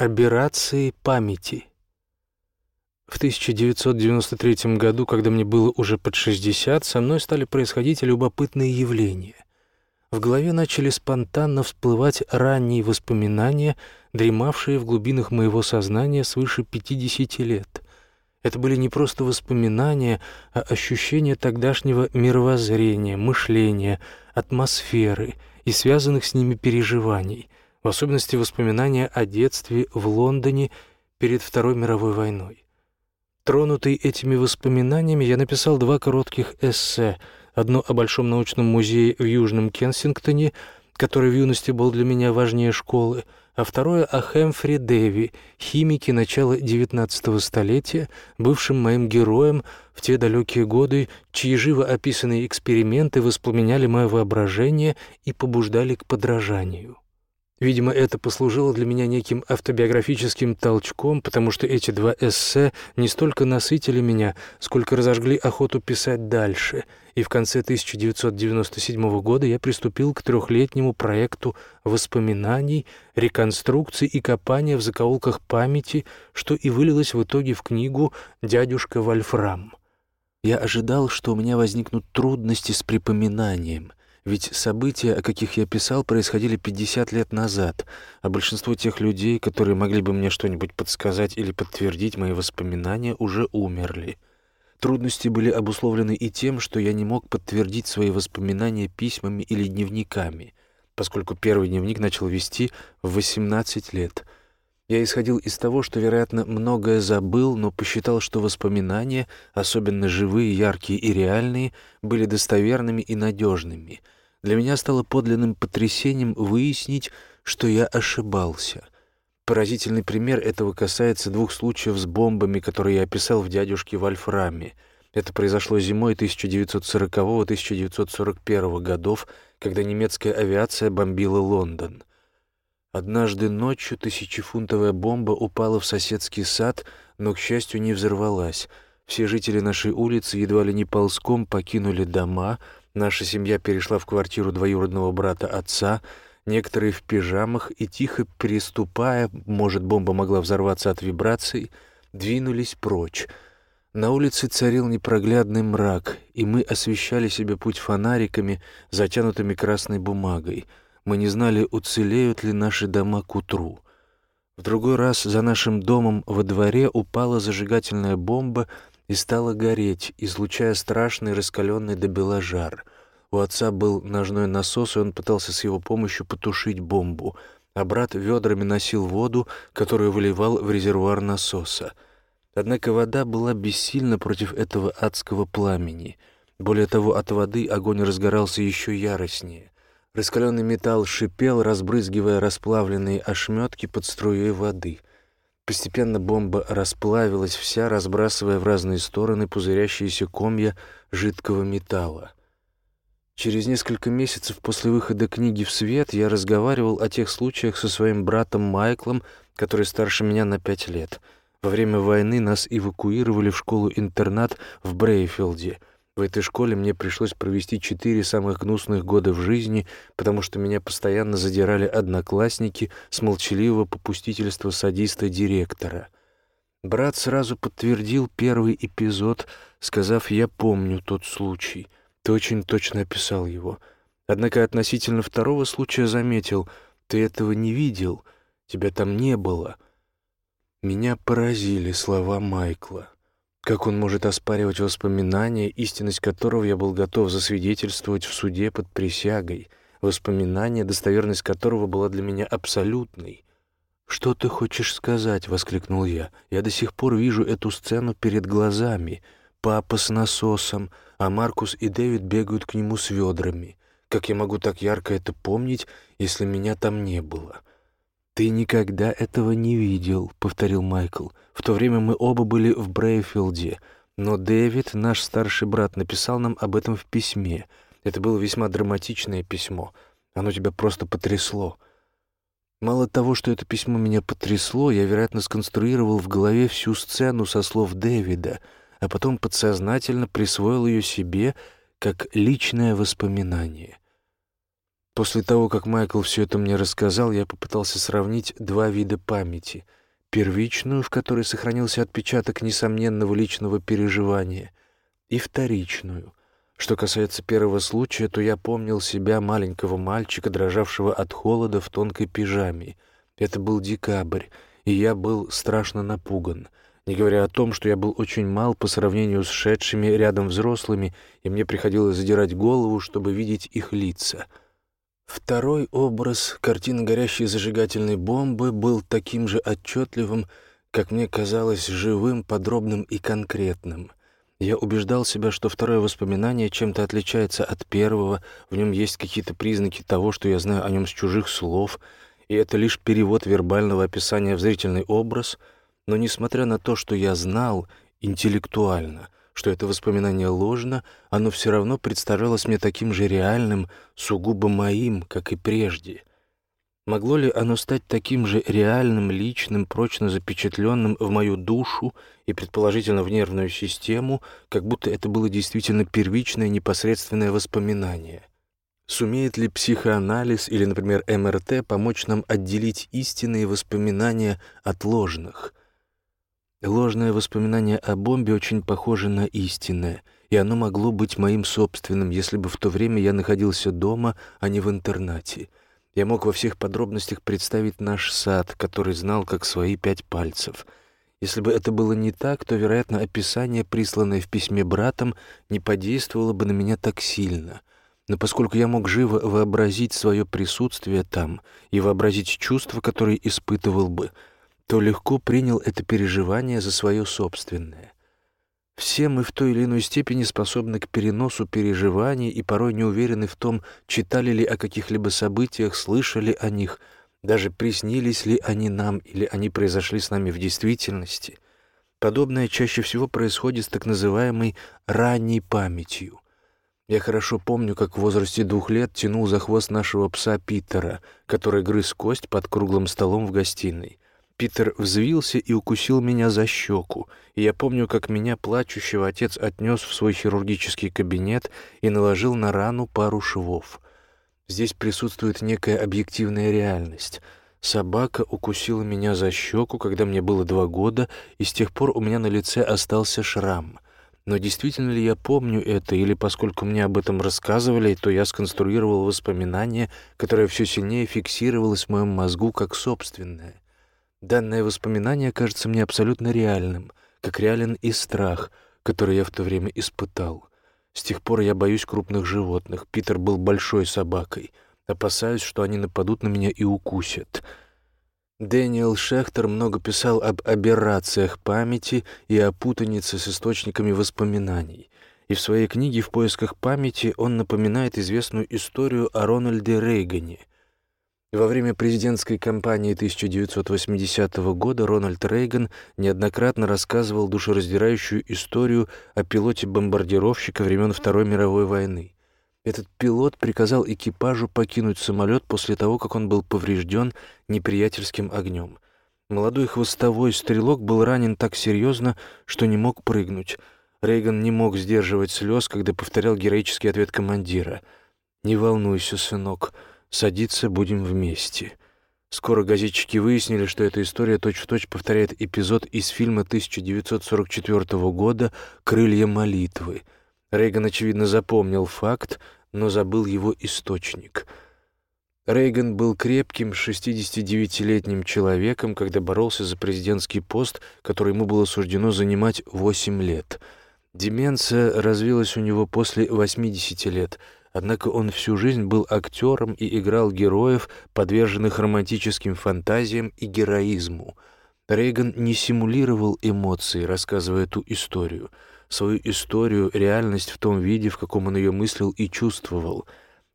Аберрации памяти. В 1993 году, когда мне было уже под 60, со мной стали происходить любопытные явления. В голове начали спонтанно всплывать ранние воспоминания, дремавшие в глубинах моего сознания свыше 50 лет. Это были не просто воспоминания, а ощущения тогдашнего мировоззрения, мышления, атмосферы и связанных с ними переживаний, в особенности воспоминания о детстве в Лондоне перед Второй мировой войной. Тронутый этими воспоминаниями, я написал два коротких эссе, одно о Большом научном музее в Южном Кенсингтоне, который в юности был для меня важнее школы, а второе о Хэмфри Дэви, химике начала XIX столетия, бывшим моим героем в те далекие годы, чьи живо описанные эксперименты воспламеняли мое воображение и побуждали к подражанию. Видимо, это послужило для меня неким автобиографическим толчком, потому что эти два эссе не столько насытили меня, сколько разожгли охоту писать дальше, и в конце 1997 года я приступил к трехлетнему проекту воспоминаний, реконструкции и копания в закоулках памяти, что и вылилось в итоге в книгу «Дядюшка Вольфрам». Я ожидал, что у меня возникнут трудности с припоминанием — ведь события, о каких я писал, происходили 50 лет назад, а большинство тех людей, которые могли бы мне что-нибудь подсказать или подтвердить мои воспоминания, уже умерли. Трудности были обусловлены и тем, что я не мог подтвердить свои воспоминания письмами или дневниками, поскольку первый дневник начал вести в 18 лет. Я исходил из того, что, вероятно, многое забыл, но посчитал, что воспоминания, особенно живые, яркие и реальные, были достоверными и надежными — для меня стало подлинным потрясением выяснить, что я ошибался. Поразительный пример этого касается двух случаев с бомбами, которые я описал в «Дядюшке Вольфраме». Это произошло зимой 1940-1941 годов, когда немецкая авиация бомбила Лондон. Однажды ночью тысячефунтовая бомба упала в соседский сад, но, к счастью, не взорвалась. Все жители нашей улицы едва ли не ползком покинули дома — Наша семья перешла в квартиру двоюродного брата отца, некоторые в пижамах и, тихо приступая, может, бомба могла взорваться от вибраций, двинулись прочь. На улице царил непроглядный мрак, и мы освещали себе путь фонариками, затянутыми красной бумагой. Мы не знали, уцелеют ли наши дома к утру. В другой раз за нашим домом во дворе упала зажигательная бомба — и стала гореть, излучая страшный раскаленный до бела жар. У отца был ножной насос, и он пытался с его помощью потушить бомбу, а брат ведрами носил воду, которую выливал в резервуар насоса. Однако вода была бессильна против этого адского пламени. Более того, от воды огонь разгорался еще яростнее. Раскаленный металл шипел, разбрызгивая расплавленные ошметки под струей воды — Постепенно бомба расплавилась вся, разбрасывая в разные стороны пузырящиеся комья жидкого металла. Через несколько месяцев после выхода книги в свет я разговаривал о тех случаях со своим братом Майклом, который старше меня на пять лет. Во время войны нас эвакуировали в школу-интернат в Брейфилде — в этой школе мне пришлось провести четыре самых гнусных года в жизни, потому что меня постоянно задирали одноклассники с молчаливого попустительства садиста-директора. Брат сразу подтвердил первый эпизод, сказав «я помню тот случай». Ты очень точно описал его. Однако относительно второго случая заметил «ты этого не видел, тебя там не было». Меня поразили слова Майкла. Как он может оспаривать воспоминания, истинность которого я был готов засвидетельствовать в суде под присягой, воспоминания, достоверность которого была для меня абсолютной? «Что ты хочешь сказать?» — воскликнул я. «Я до сих пор вижу эту сцену перед глазами. Папа с насосом, а Маркус и Дэвид бегают к нему с ведрами. Как я могу так ярко это помнить, если меня там не было?» «Ты никогда этого не видел», — повторил Майкл. «В то время мы оба были в Брейфилде, но Дэвид, наш старший брат, написал нам об этом в письме. Это было весьма драматичное письмо. Оно тебя просто потрясло». Мало того, что это письмо меня потрясло, я, вероятно, сконструировал в голове всю сцену со слов Дэвида, а потом подсознательно присвоил ее себе как личное воспоминание. После того, как Майкл все это мне рассказал, я попытался сравнить два вида памяти. Первичную, в которой сохранился отпечаток несомненного личного переживания, и вторичную. Что касается первого случая, то я помнил себя маленького мальчика, дрожавшего от холода в тонкой пижаме. Это был декабрь, и я был страшно напуган — не говоря о том, что я был очень мал по сравнению с шедшими рядом взрослыми, и мне приходилось задирать голову, чтобы видеть их лица. Второй образ, картины горящей зажигательной бомбы, был таким же отчетливым, как мне казалось, живым, подробным и конкретным. Я убеждал себя, что второе воспоминание чем-то отличается от первого, в нем есть какие-то признаки того, что я знаю о нем с чужих слов, и это лишь перевод вербального описания в зрительный образ — но несмотря на то, что я знал интеллектуально, что это воспоминание ложно, оно все равно представлялось мне таким же реальным, сугубо моим, как и прежде. Могло ли оно стать таким же реальным, личным, прочно запечатленным в мою душу и, предположительно, в нервную систему, как будто это было действительно первичное непосредственное воспоминание? Сумеет ли психоанализ или, например, МРТ помочь нам отделить истинные воспоминания от ложных? Ложное воспоминание о бомбе очень похоже на истинное, и оно могло быть моим собственным, если бы в то время я находился дома, а не в интернате. Я мог во всех подробностях представить наш сад, который знал как свои пять пальцев. Если бы это было не так, то, вероятно, описание, присланное в письме братом, не подействовало бы на меня так сильно. Но поскольку я мог живо вообразить свое присутствие там и вообразить чувства, которые испытывал бы, то легко принял это переживание за свое собственное. Все мы в той или иной степени способны к переносу переживаний и порой не уверены в том, читали ли о каких-либо событиях, слышали о них, даже приснились ли они нам или они произошли с нами в действительности. Подобное чаще всего происходит с так называемой ранней памятью. Я хорошо помню, как в возрасте двух лет тянул за хвост нашего пса Питера, который грыз кость под круглым столом в гостиной. Питер взвился и укусил меня за щеку, и я помню, как меня, плачущего, отец отнес в свой хирургический кабинет и наложил на рану пару швов. Здесь присутствует некая объективная реальность. Собака укусила меня за щеку, когда мне было два года, и с тех пор у меня на лице остался шрам. Но действительно ли я помню это, или поскольку мне об этом рассказывали, то я сконструировал воспоминание, которое все сильнее фиксировалось в моем мозгу как собственное? Данное воспоминание кажется мне абсолютно реальным, как реален и страх, который я в то время испытал. С тех пор я боюсь крупных животных. Питер был большой собакой. Опасаюсь, что они нападут на меня и укусят. Дэниел Шехтер много писал об аберрациях памяти и о путанице с источниками воспоминаний. И в своей книге «В поисках памяти» он напоминает известную историю о Рональде Рейгане, во время президентской кампании 1980 года Рональд Рейган неоднократно рассказывал душераздирающую историю о пилоте-бомбардировщика времен Второй мировой войны. Этот пилот приказал экипажу покинуть самолет после того, как он был поврежден неприятельским огнем. Молодой хвостовой стрелок был ранен так серьезно, что не мог прыгнуть. Рейган не мог сдерживать слез, когда повторял героический ответ командира. «Не волнуйся, сынок», Садиться будем вместе. Скоро газетчики выяснили, что эта история точь-в-точь -точь повторяет эпизод из фильма 1944 года «Крылья молитвы». Рейган, очевидно, запомнил факт, но забыл его источник. Рейган был крепким 69-летним человеком, когда боролся за президентский пост, который ему было суждено занимать 8 лет. Деменция развилась у него после 80 лет — Однако он всю жизнь был актером и играл героев, подверженных романтическим фантазиям и героизму. Рейган не симулировал эмоции, рассказывая эту историю. Свою историю, реальность в том виде, в каком он ее мыслил и чувствовал.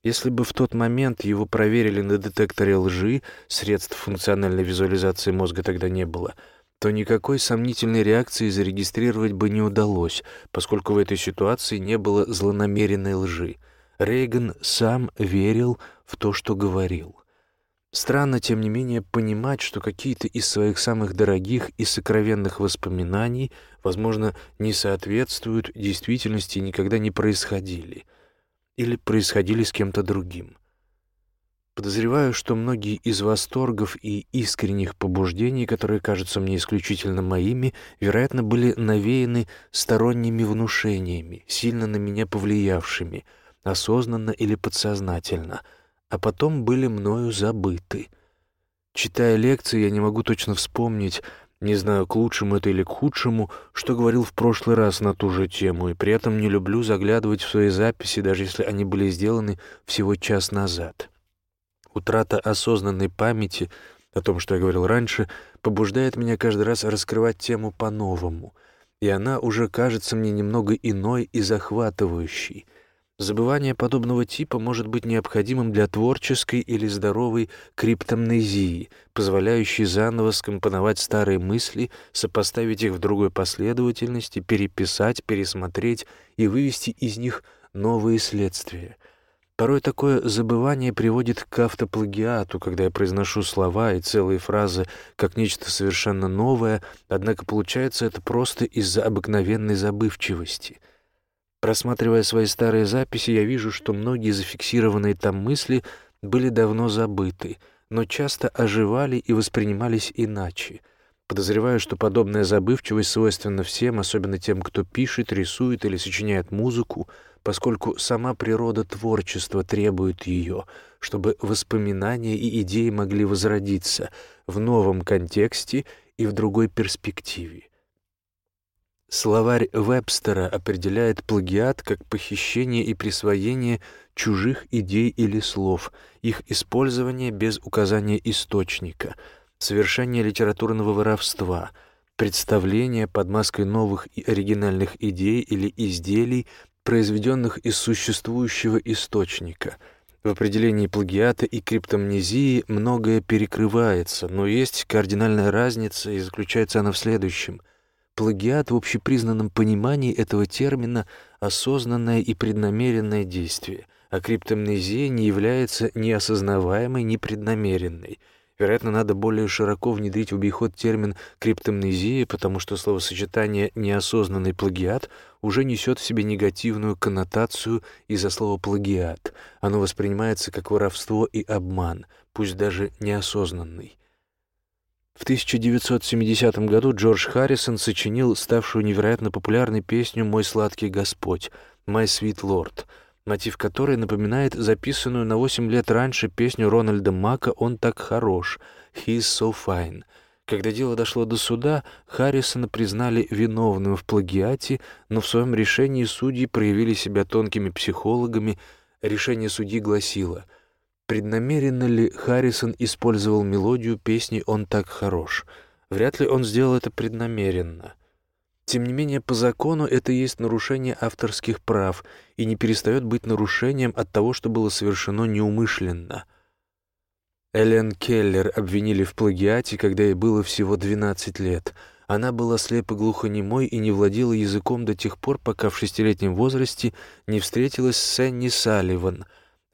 Если бы в тот момент его проверили на детекторе лжи, средств функциональной визуализации мозга тогда не было — то никакой сомнительной реакции зарегистрировать бы не удалось, поскольку в этой ситуации не было злонамеренной лжи. Рейган сам верил в то, что говорил. Странно, тем не менее, понимать, что какие-то из своих самых дорогих и сокровенных воспоминаний, возможно, не соответствуют действительности и никогда не происходили. Или происходили с кем-то другим. Подозреваю, что многие из восторгов и искренних побуждений, которые кажутся мне исключительно моими, вероятно, были навеяны сторонними внушениями, сильно на меня повлиявшими, осознанно или подсознательно, а потом были мною забыты. Читая лекции, я не могу точно вспомнить, не знаю, к лучшему это или к худшему, что говорил в прошлый раз на ту же тему, и при этом не люблю заглядывать в свои записи, даже если они были сделаны всего час назад. Утрата осознанной памяти о том, что я говорил раньше, побуждает меня каждый раз раскрывать тему по-новому, и она уже кажется мне немного иной и захватывающей. Забывание подобного типа может быть необходимым для творческой или здоровой криптомнезии, позволяющей заново скомпоновать старые мысли, сопоставить их в другой последовательности, переписать, пересмотреть и вывести из них новые следствия — Порой такое забывание приводит к автоплагиату, когда я произношу слова и целые фразы как нечто совершенно новое, однако получается это просто из-за обыкновенной забывчивости. Просматривая свои старые записи, я вижу, что многие зафиксированные там мысли были давно забыты, но часто оживали и воспринимались иначе. Подозреваю, что подобная забывчивость свойственна всем, особенно тем, кто пишет, рисует или сочиняет музыку, поскольку сама природа творчества требует ее, чтобы воспоминания и идеи могли возродиться в новом контексте и в другой перспективе. Словарь Вебстера определяет плагиат как похищение и присвоение чужих идей или слов, их использование без указания источника, совершение литературного воровства — представление под маской новых и оригинальных идей или изделий произведенных из существующего источника. В определении плагиата и криптомнезии многое перекрывается, но есть кардинальная разница, и заключается она в следующем. Плагиат в общепризнанном понимании этого термина — осознанное и преднамеренное действие, а криптомнезия не является ни осознаваемой, ни преднамеренной — Вероятно, надо более широко внедрить в обиход термин криптомнезия, потому что словосочетание «неосознанный плагиат» уже несет в себе негативную коннотацию из-за слова «плагиат». Оно воспринимается как воровство и обман, пусть даже неосознанный. В 1970 году Джордж Харрисон сочинил ставшую невероятно популярной песню «Мой сладкий Господь» «My Sweet Lord», мотив которой напоминает записанную на 8 лет раньше песню Рональда Мака «Он так хорош» «He's so fine». Когда дело дошло до суда, Харрисона признали виновным в плагиате, но в своем решении судьи проявили себя тонкими психологами. Решение судьи гласило «Преднамеренно ли Харрисон использовал мелодию песни «Он так хорош»?» Вряд ли он сделал это преднамеренно. Тем не менее, по закону это есть нарушение авторских прав и не перестает быть нарушением от того, что было совершено неумышленно. Эллен Келлер обвинили в плагиате, когда ей было всего 12 лет. Она была слепо-глухонемой и не владела языком до тех пор, пока в шестилетнем возрасте не встретилась с Сенни Салливан.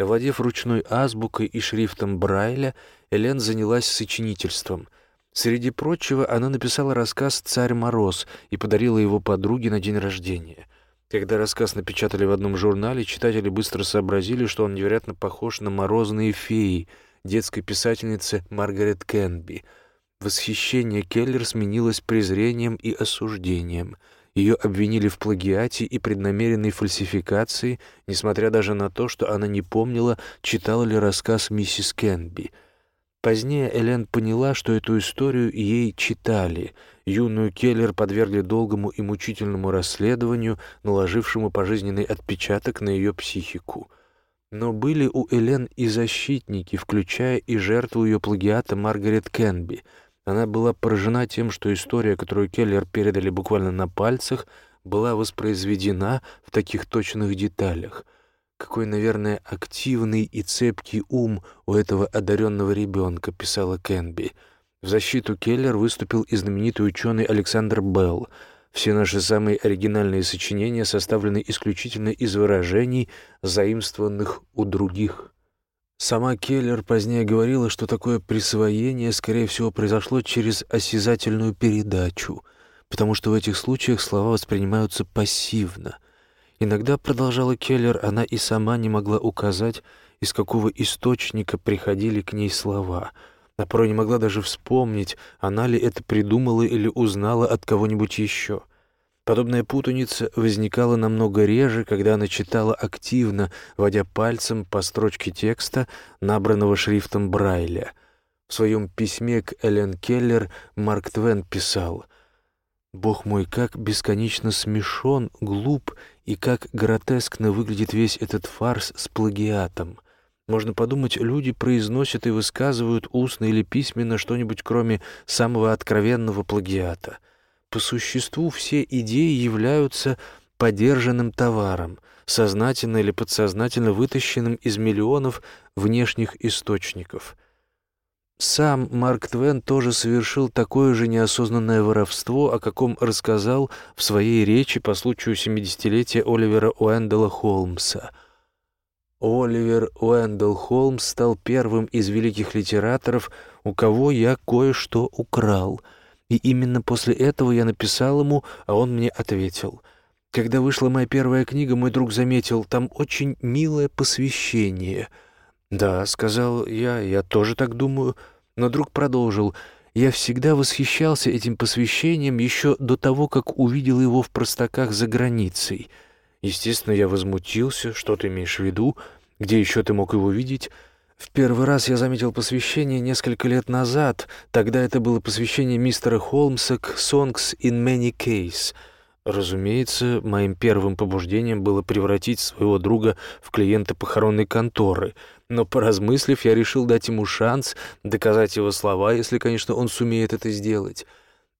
Овладев ручной азбукой и шрифтом Брайля, Элен занялась сочинительством — Среди прочего, она написала рассказ «Царь Мороз» и подарила его подруге на день рождения. Когда рассказ напечатали в одном журнале, читатели быстро сообразили, что он невероятно похож на «Морозные феи» детской писательницы Маргарет Кенби. Восхищение Келлер сменилось презрением и осуждением. Ее обвинили в плагиате и преднамеренной фальсификации, несмотря даже на то, что она не помнила, читала ли рассказ миссис Кенби — Позднее Элен поняла, что эту историю ей читали. Юную Келлер подвергли долгому и мучительному расследованию, наложившему пожизненный отпечаток на ее психику. Но были у Элен и защитники, включая и жертву ее плагиата Маргарет Кенби. Она была поражена тем, что история, которую Келлер передали буквально на пальцах, была воспроизведена в таких точных деталях — какой, наверное, активный и цепкий ум у этого одаренного ребенка, писала Кенби. В защиту Келлер выступил и знаменитый ученый Александр Белл. Все наши самые оригинальные сочинения составлены исключительно из выражений, заимствованных у других. Сама Келлер позднее говорила, что такое присвоение, скорее всего, произошло через осязательную передачу, потому что в этих случаях слова воспринимаются пассивно — Иногда, продолжала Келлер, она и сама не могла указать из какого источника приходили к ней слова. А порой не могла даже вспомнить, она ли это придумала или узнала от кого-нибудь еще. Подобная путаница возникала намного реже, когда она читала активно, водя пальцем по строчке текста, набранного шрифтом Брайля. В своем письме к Эллен Келлер Марк Твен писал «Бог мой, как бесконечно смешон, глуп и как гротескно выглядит весь этот фарс с плагиатом. Можно подумать, люди произносят и высказывают устно или письменно что-нибудь, кроме самого откровенного плагиата — по существу все идеи являются подержанным товаром, сознательно или подсознательно вытащенным из миллионов внешних источников. Сам Марк Твен тоже совершил такое же неосознанное воровство, о каком рассказал в своей речи по случаю 70-летия Оливера Уэндела Холмса. Оливер Уэндел Холмс стал первым из великих литераторов, у кого я кое-что украл — и именно после этого я написал ему, а он мне ответил. Когда вышла моя первая книга, мой друг заметил, там очень милое посвящение. «Да», — сказал я, — «я тоже так думаю». Но друг продолжил. «Я всегда восхищался этим посвящением еще до того, как увидел его в простаках за границей. Естественно, я возмутился. Что ты имеешь в виду? Где еще ты мог его видеть?» В первый раз я заметил посвящение несколько лет назад. Тогда это было посвящение мистера Холмса к «Songs in Many Case». Разумеется, моим первым побуждением было превратить своего друга в клиента похоронной конторы, но, поразмыслив, я решил дать ему шанс доказать его слова, если, конечно, он сумеет это сделать.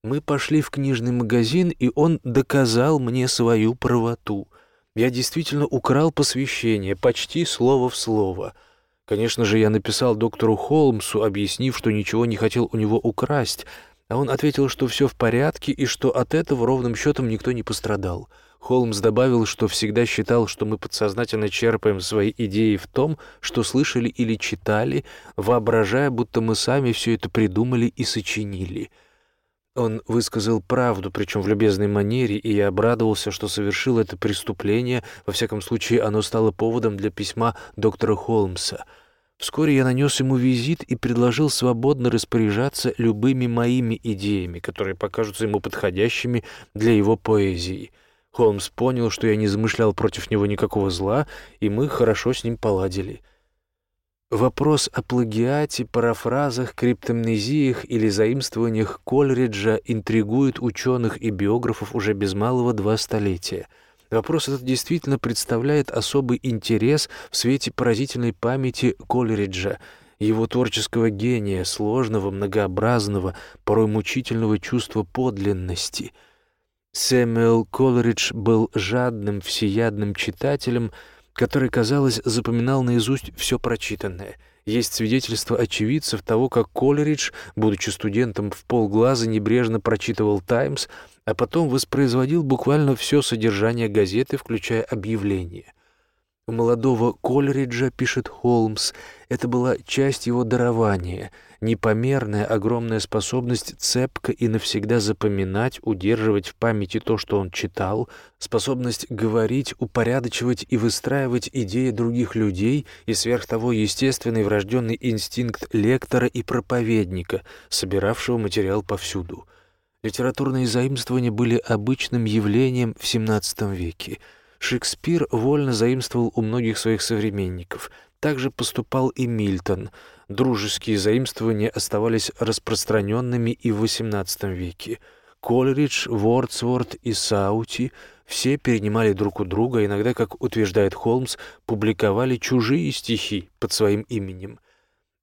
Мы пошли в книжный магазин, и он доказал мне свою правоту. Я действительно украл посвящение, почти слово в слово — Конечно же, я написал доктору Холмсу, объяснив, что ничего не хотел у него украсть, а он ответил, что все в порядке и что от этого ровным счетом никто не пострадал. Холмс добавил, что всегда считал, что мы подсознательно черпаем свои идеи в том, что слышали или читали, воображая, будто мы сами все это придумали и сочинили — он высказал правду, причем в любезной манере, и я обрадовался, что совершил это преступление, во всяком случае оно стало поводом для письма доктора Холмса. Вскоре я нанес ему визит и предложил свободно распоряжаться любыми моими идеями, которые покажутся ему подходящими для его поэзии. Холмс понял, что я не замышлял против него никакого зла, и мы хорошо с ним поладили. Вопрос о плагиате, парафразах, криптомнезиях или заимствованиях Кольриджа интригует ученых и биографов уже без малого два столетия. Вопрос этот действительно представляет особый интерес в свете поразительной памяти Кольриджа, его творческого гения, сложного, многообразного, порой мучительного чувства подлинности. Сэмюэл Колридж был жадным, всеядным читателем — который, казалось, запоминал наизусть все прочитанное. Есть свидетельство очевидцев того, как Колеридж, будучи студентом в полглаза, небрежно прочитывал «Таймс», а потом воспроизводил буквально все содержание газеты, включая объявления. Молодого Колериджа, пишет Холмс, это была часть его дарования, непомерная огромная способность цепко и навсегда запоминать, удерживать в памяти то, что он читал, способность говорить, упорядочивать и выстраивать идеи других людей и сверх того естественный врожденный инстинкт лектора и проповедника, собиравшего материал повсюду. Литературные заимствования были обычным явлением в XVII веке — Шекспир вольно заимствовал у многих своих современников. Также поступал и Мильтон. Дружеские заимствования оставались распространенными и в XVIII веке. Колеридж, Вордсворт и Саути все перенимали друг у друга, иногда, как утверждает Холмс, публиковали чужие стихи под своим именем –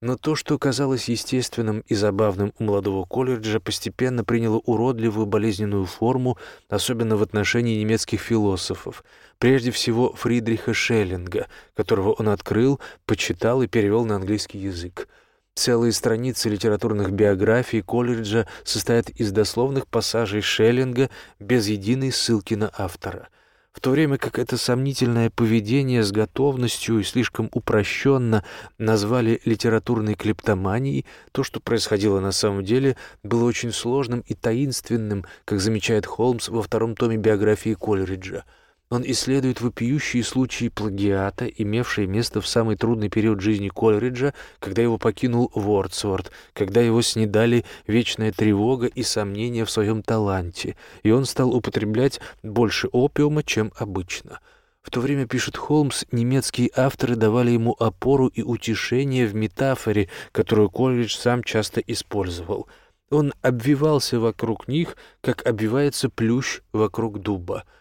но то, что казалось естественным и забавным у молодого колледжа, постепенно приняло уродливую болезненную форму, особенно в отношении немецких философов, прежде всего Фридриха Шеллинга, которого он открыл, почитал и перевел на английский язык. Целые страницы литературных биографий колледжа состоят из дословных пассажей Шеллинга без единой ссылки на автора — в то время как это сомнительное поведение с готовностью и слишком упрощенно назвали литературной клептоманией, то, что происходило на самом деле, было очень сложным и таинственным, как замечает Холмс во втором томе биографии Колериджа. Он исследует вопиющие случаи плагиата, имевшие место в самый трудный период жизни Колриджа, когда его покинул Вордсворт, когда его снедали вечная тревога и сомнения в своем таланте, и он стал употреблять больше опиума, чем обычно. В то время, пишет Холмс, немецкие авторы давали ему опору и утешение в метафоре, которую Колридж сам часто использовал. Он обвивался вокруг них, как обвивается плющ вокруг дуба —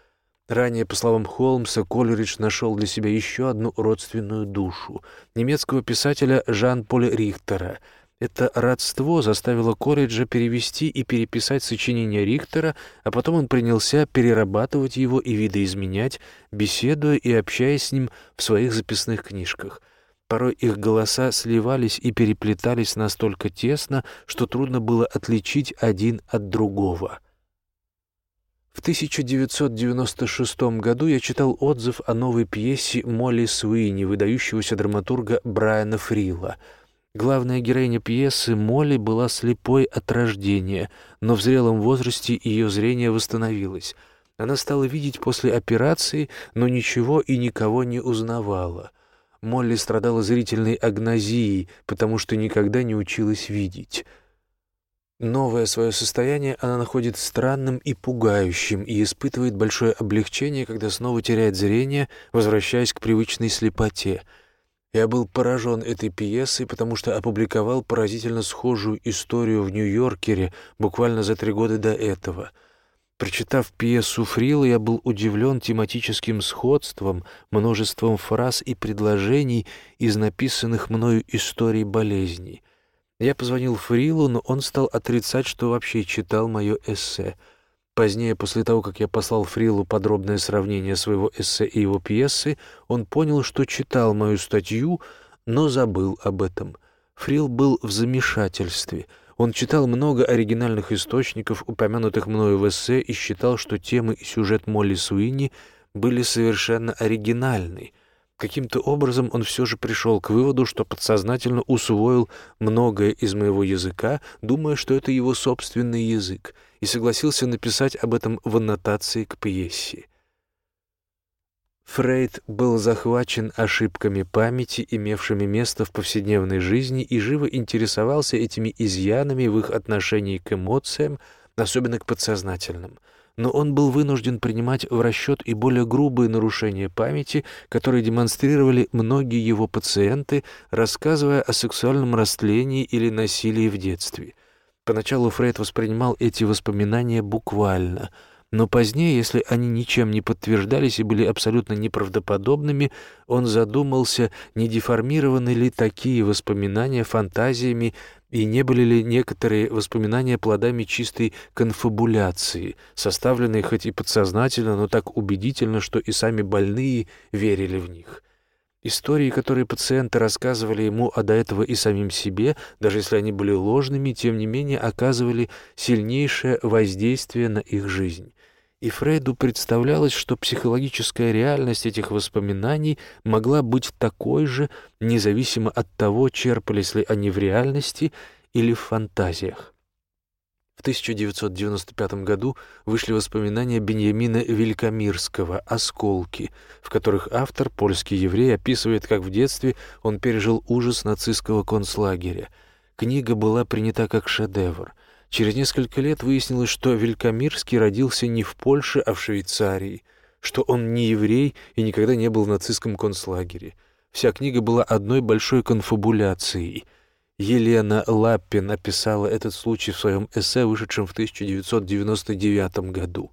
Ранее, по словам Холмса, Колеридж нашел для себя еще одну родственную душу — немецкого писателя Жан-Поля Рихтера. Это родство заставило Колледжа перевести и переписать сочинение Рихтера, а потом он принялся перерабатывать его и видоизменять, беседуя и общаясь с ним в своих записных книжках. Порой их голоса сливались и переплетались настолько тесно, что трудно было отличить один от другого — в 1996 году я читал отзыв о новой пьесе Молли Суини, выдающегося драматурга Брайана Фрила. Главная героиня пьесы Молли была слепой от рождения, но в зрелом возрасте ее зрение восстановилось. Она стала видеть после операции, но ничего и никого не узнавала. Молли страдала зрительной агнозией, потому что никогда не училась видеть. Новое свое состояние она находит странным и пугающим и испытывает большое облегчение, когда снова теряет зрение, возвращаясь к привычной слепоте. Я был поражен этой пьесой, потому что опубликовал поразительно схожую историю в Нью-Йоркере буквально за три года до этого. Прочитав пьесу Фрила, я был удивлен тематическим сходством, множеством фраз и предложений из написанных мною историй болезней. Я позвонил Фрилу, но он стал отрицать, что вообще читал мое эссе. Позднее, после того, как я послал Фрилу подробное сравнение своего эссе и его пьесы, он понял, что читал мою статью, но забыл об этом. Фрил был в замешательстве. Он читал много оригинальных источников, упомянутых мною в эссе, и считал, что темы и сюжет Молли Суини были совершенно оригинальны — Каким-то образом он все же пришел к выводу, что подсознательно усвоил многое из моего языка, думая, что это его собственный язык, и согласился написать об этом в аннотации к пьесе. Фрейд был захвачен ошибками памяти, имевшими место в повседневной жизни, и живо интересовался этими изъянами в их отношении к эмоциям, особенно к подсознательным — но он был вынужден принимать в расчет и более грубые нарушения памяти, которые демонстрировали многие его пациенты, рассказывая о сексуальном растлении или насилии в детстве. Поначалу Фрейд воспринимал эти воспоминания буквально, но позднее, если они ничем не подтверждались и были абсолютно неправдоподобными, он задумался, не деформированы ли такие воспоминания фантазиями и не были ли некоторые воспоминания плодами чистой конфабуляции, составленные хоть и подсознательно, но так убедительно, что и сами больные верили в них. Истории, которые пациенты рассказывали ему, а до этого и самим себе, даже если они были ложными, тем не менее оказывали сильнейшее воздействие на их жизнь и Фрейду представлялось, что психологическая реальность этих воспоминаний могла быть такой же, независимо от того, черпались ли они в реальности или в фантазиях. В 1995 году вышли воспоминания Беньямина Великомирского «Осколки», в которых автор, польский еврей, описывает, как в детстве он пережил ужас нацистского концлагеря. Книга была принята как шедевр. Через несколько лет выяснилось, что Великомирский родился не в Польше, а в Швейцарии, что он не еврей и никогда не был в нацистском концлагере. Вся книга была одной большой конфабуляцией. Елена Лаппин описала этот случай в своем эссе, вышедшем в 1999 году.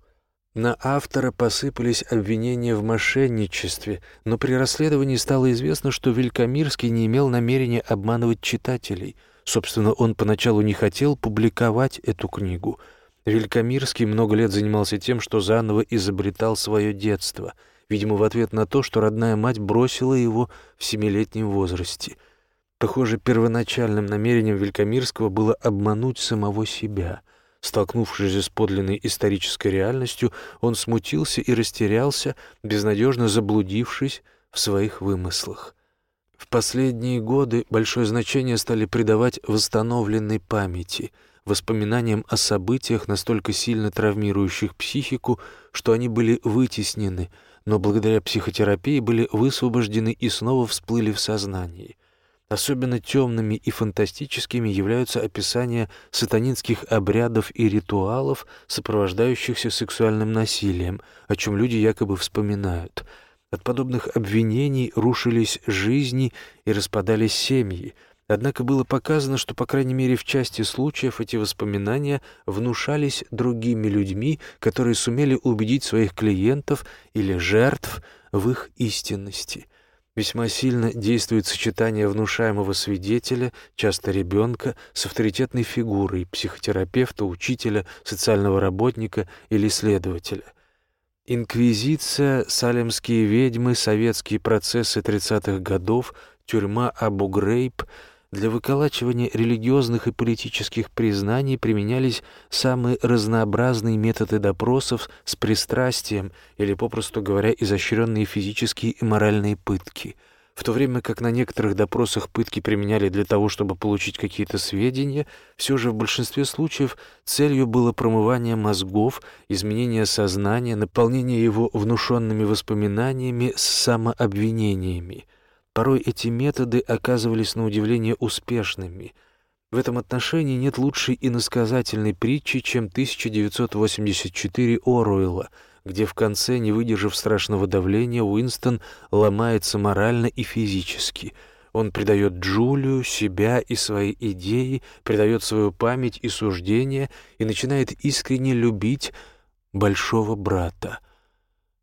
На автора посыпались обвинения в мошенничестве, но при расследовании стало известно, что Великомирский не имел намерения обманывать читателей — Собственно, он поначалу не хотел публиковать эту книгу. Великомирский много лет занимался тем, что заново изобретал свое детство, видимо, в ответ на то, что родная мать бросила его в семилетнем возрасте. Похоже, первоначальным намерением Великомирского было обмануть самого себя. Столкнувшись с подлинной исторической реальностью, он смутился и растерялся, безнадежно заблудившись в своих вымыслах. В последние годы большое значение стали придавать восстановленной памяти, воспоминаниям о событиях, настолько сильно травмирующих психику, что они были вытеснены, но благодаря психотерапии были высвобождены и снова всплыли в сознании. Особенно темными и фантастическими являются описания сатанинских обрядов и ритуалов, сопровождающихся сексуальным насилием, о чем люди якобы вспоминают. От подобных обвинений рушились жизни и распадались семьи, Однако было показано, что, по крайней мере, в части случаев эти воспоминания внушались другими людьми, которые сумели убедить своих клиентов или жертв в их истинности. Весьма сильно действует сочетание внушаемого свидетеля, часто ребенка, с авторитетной фигурой психотерапевта, учителя, социального работника или следователя. Инквизиция, салемские ведьмы, советские процессы 30-х годов, тюрьма Абу-Грейб — для выколачивания религиозных и политических признаний применялись самые разнообразные методы допросов с пристрастием или, попросту говоря, изощренные физические и моральные пытки. В то время как на некоторых допросах пытки применяли для того, чтобы получить какие-то сведения, все же в большинстве случаев целью было промывание мозгов, изменение сознания, наполнение его внушенными воспоминаниями с самообвинениями. Порой эти методы оказывались на удивление успешными. В этом отношении нет лучшей иносказательной притчи, чем 1984 Оруэлла, где в конце, не выдержав страшного давления, Уинстон ломается морально и физически. Он предает Джулию, себя и свои идеи, предает свою память и суждения и начинает искренне любить большого брата.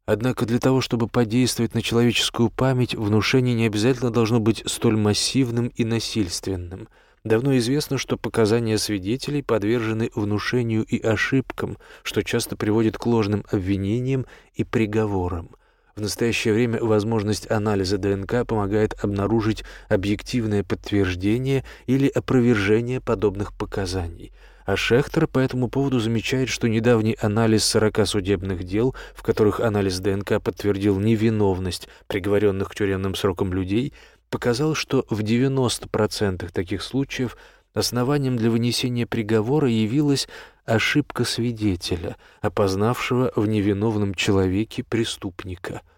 Однако для того, чтобы подействовать на человеческую память, внушение не обязательно должно быть столь массивным и насильственным. Давно известно, что показания свидетелей подвержены внушению и ошибкам, что часто приводит к ложным обвинениям и приговорам. В настоящее время возможность анализа ДНК помогает обнаружить объективное подтверждение или опровержение подобных показаний – а Шехтер по этому поводу замечает, что недавний анализ 40 судебных дел, в которых анализ ДНК подтвердил невиновность приговоренных к тюремным срокам людей, показал, что в 90% таких случаев основанием для вынесения приговора явилась ошибка свидетеля, опознавшего в невиновном человеке преступника –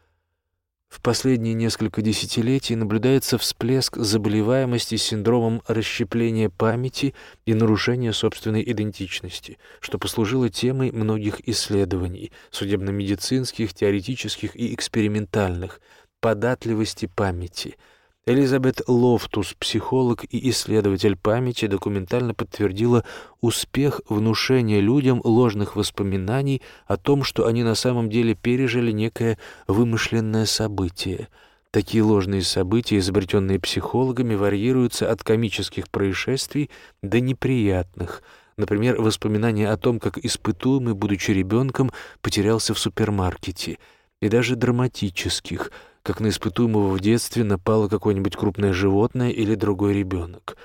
в последние несколько десятилетий наблюдается всплеск заболеваемости синдромом расщепления памяти и нарушения собственной идентичности, что послужило темой многих исследований – судебно-медицинских, теоретических и экспериментальных – податливости памяти – Элизабет Лофтус, психолог и исследователь памяти, документально подтвердила успех внушения людям ложных воспоминаний о том, что они на самом деле пережили некое вымышленное событие. Такие ложные события, изобретенные психологами, варьируются от комических происшествий до неприятных – Например, воспоминания о том, как испытуемый, будучи ребенком, потерялся в супермаркете, и даже драматических – как на испытуемого в детстве напало какое-нибудь крупное животное или другой ребенок.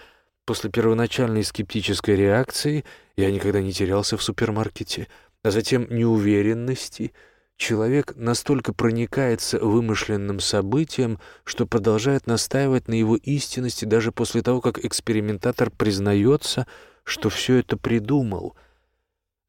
После первоначальной скептической реакции я никогда не терялся в супермаркете, а затем неуверенности человек настолько проникается вымышленным событием, что продолжает настаивать на его истинности даже после того, как экспериментатор признается, что все это придумал —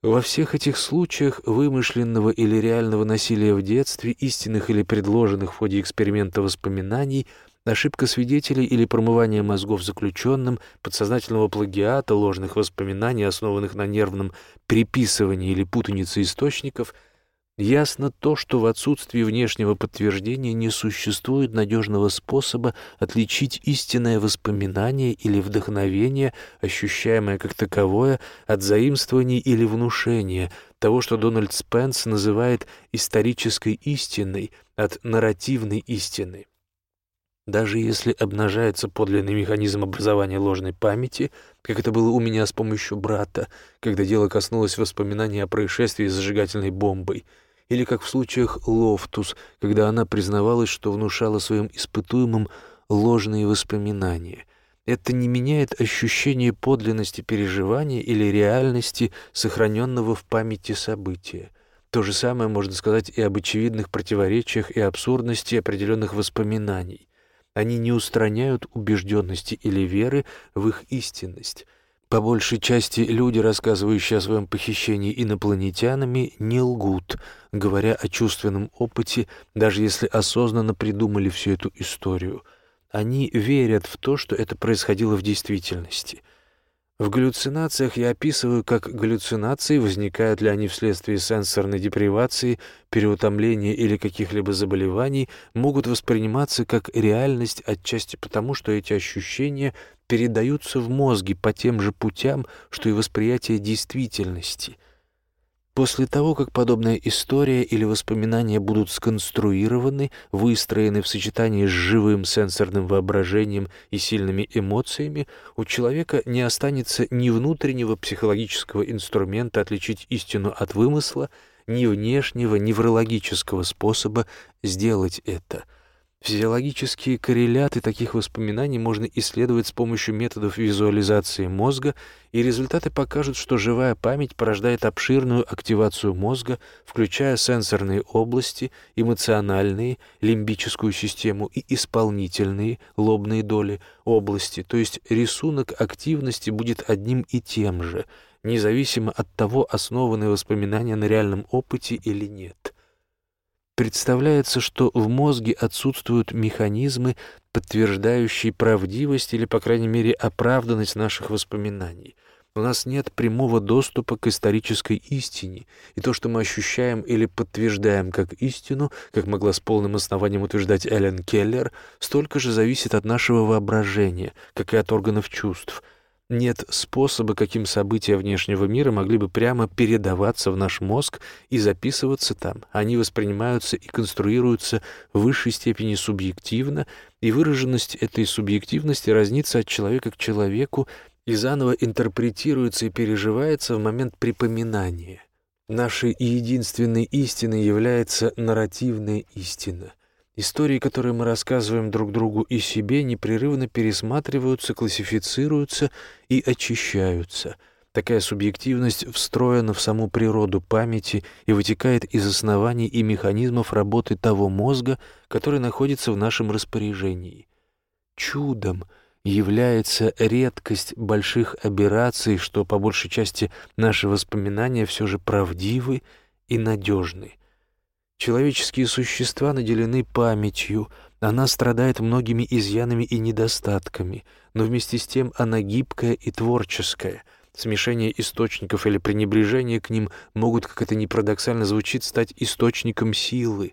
во всех этих случаях вымышленного или реального насилия в детстве, истинных или предложенных в ходе эксперимента воспоминаний, ошибка свидетелей или промывание мозгов заключенным, подсознательного плагиата, ложных воспоминаний, основанных на нервном приписывании или путанице источников – Ясно то, что в отсутствии внешнего подтверждения не существует надежного способа отличить истинное воспоминание или вдохновение, ощущаемое как таковое, от заимствований или внушения, того, что Дональд Спенс называет исторической истиной, от нарративной истины. Даже если обнажается подлинный механизм образования ложной памяти, как это было у меня с помощью брата, когда дело коснулось воспоминаний о происшествии с зажигательной бомбой — или как в случаях Лофтус, когда она признавалась, что внушала своим испытуемым ложные воспоминания. Это не меняет ощущение подлинности переживания или реальности, сохраненного в памяти события. То же самое можно сказать и об очевидных противоречиях и абсурдности определенных воспоминаний. Они не устраняют убежденности или веры в их истинность. По большей части люди, рассказывающие о своем похищении инопланетянами, не лгут, говоря о чувственном опыте, даже если осознанно придумали всю эту историю. Они верят в то, что это происходило в действительности. В галлюцинациях я описываю, как галлюцинации, возникают ли они вследствие сенсорной депривации, переутомления или каких-либо заболеваний, могут восприниматься как реальность отчасти потому, что эти ощущения передаются в мозге по тем же путям, что и восприятие действительности. После того, как подобная история или воспоминания будут сконструированы, выстроены в сочетании с живым сенсорным воображением и сильными эмоциями, у человека не останется ни внутреннего психологического инструмента отличить истину от вымысла, ни внешнего неврологического способа сделать это — Физиологические корреляты таких воспоминаний можно исследовать с помощью методов визуализации мозга, и результаты покажут, что живая память порождает обширную активацию мозга, включая сенсорные области, эмоциональные, лимбическую систему и исполнительные, лобные доли области, то есть рисунок активности будет одним и тем же, независимо от того, основаны воспоминания на реальном опыте или нет. Представляется, что в мозге отсутствуют механизмы, подтверждающие правдивость или, по крайней мере, оправданность наших воспоминаний. У нас нет прямого доступа к исторической истине, и то, что мы ощущаем или подтверждаем как истину, как могла с полным основанием утверждать Эллен Келлер, столько же зависит от нашего воображения, как и от органов чувств — нет способа, каким события внешнего мира могли бы прямо передаваться в наш мозг и записываться там. Они воспринимаются и конструируются в высшей степени субъективно, и выраженность этой субъективности разнится от человека к человеку и заново интерпретируется и переживается в момент припоминания. Нашей единственной истиной является нарративная истина. Истории, которые мы рассказываем друг другу и себе, непрерывно пересматриваются, классифицируются и очищаются. Такая субъективность встроена в саму природу памяти и вытекает из оснований и механизмов работы того мозга, который находится в нашем распоряжении. Чудом является редкость больших операций, что по большей части наши воспоминания все же правдивы и надежны. Человеческие существа наделены памятью, она страдает многими изъянами и недостатками, но вместе с тем она гибкая и творческая. Смешение источников или пренебрежение к ним могут, как это ни парадоксально звучит, стать источником силы.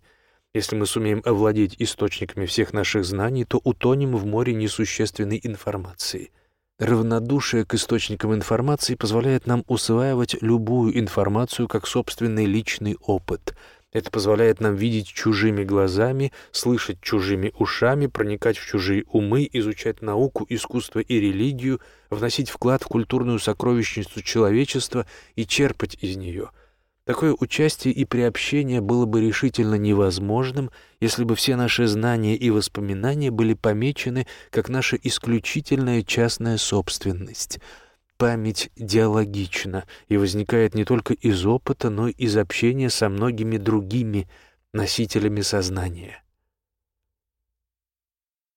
Если мы сумеем овладеть источниками всех наших знаний, то утонем в море несущественной информации. Равнодушие к источникам информации позволяет нам усваивать любую информацию как собственный личный опыт — это позволяет нам видеть чужими глазами, слышать чужими ушами, проникать в чужие умы, изучать науку, искусство и религию, вносить вклад в культурную сокровищницу человечества и черпать из нее. Такое участие и приобщение было бы решительно невозможным, если бы все наши знания и воспоминания были помечены как наша исключительная частная собственность — память диалогична и возникает не только из опыта, но и из общения со многими другими носителями сознания.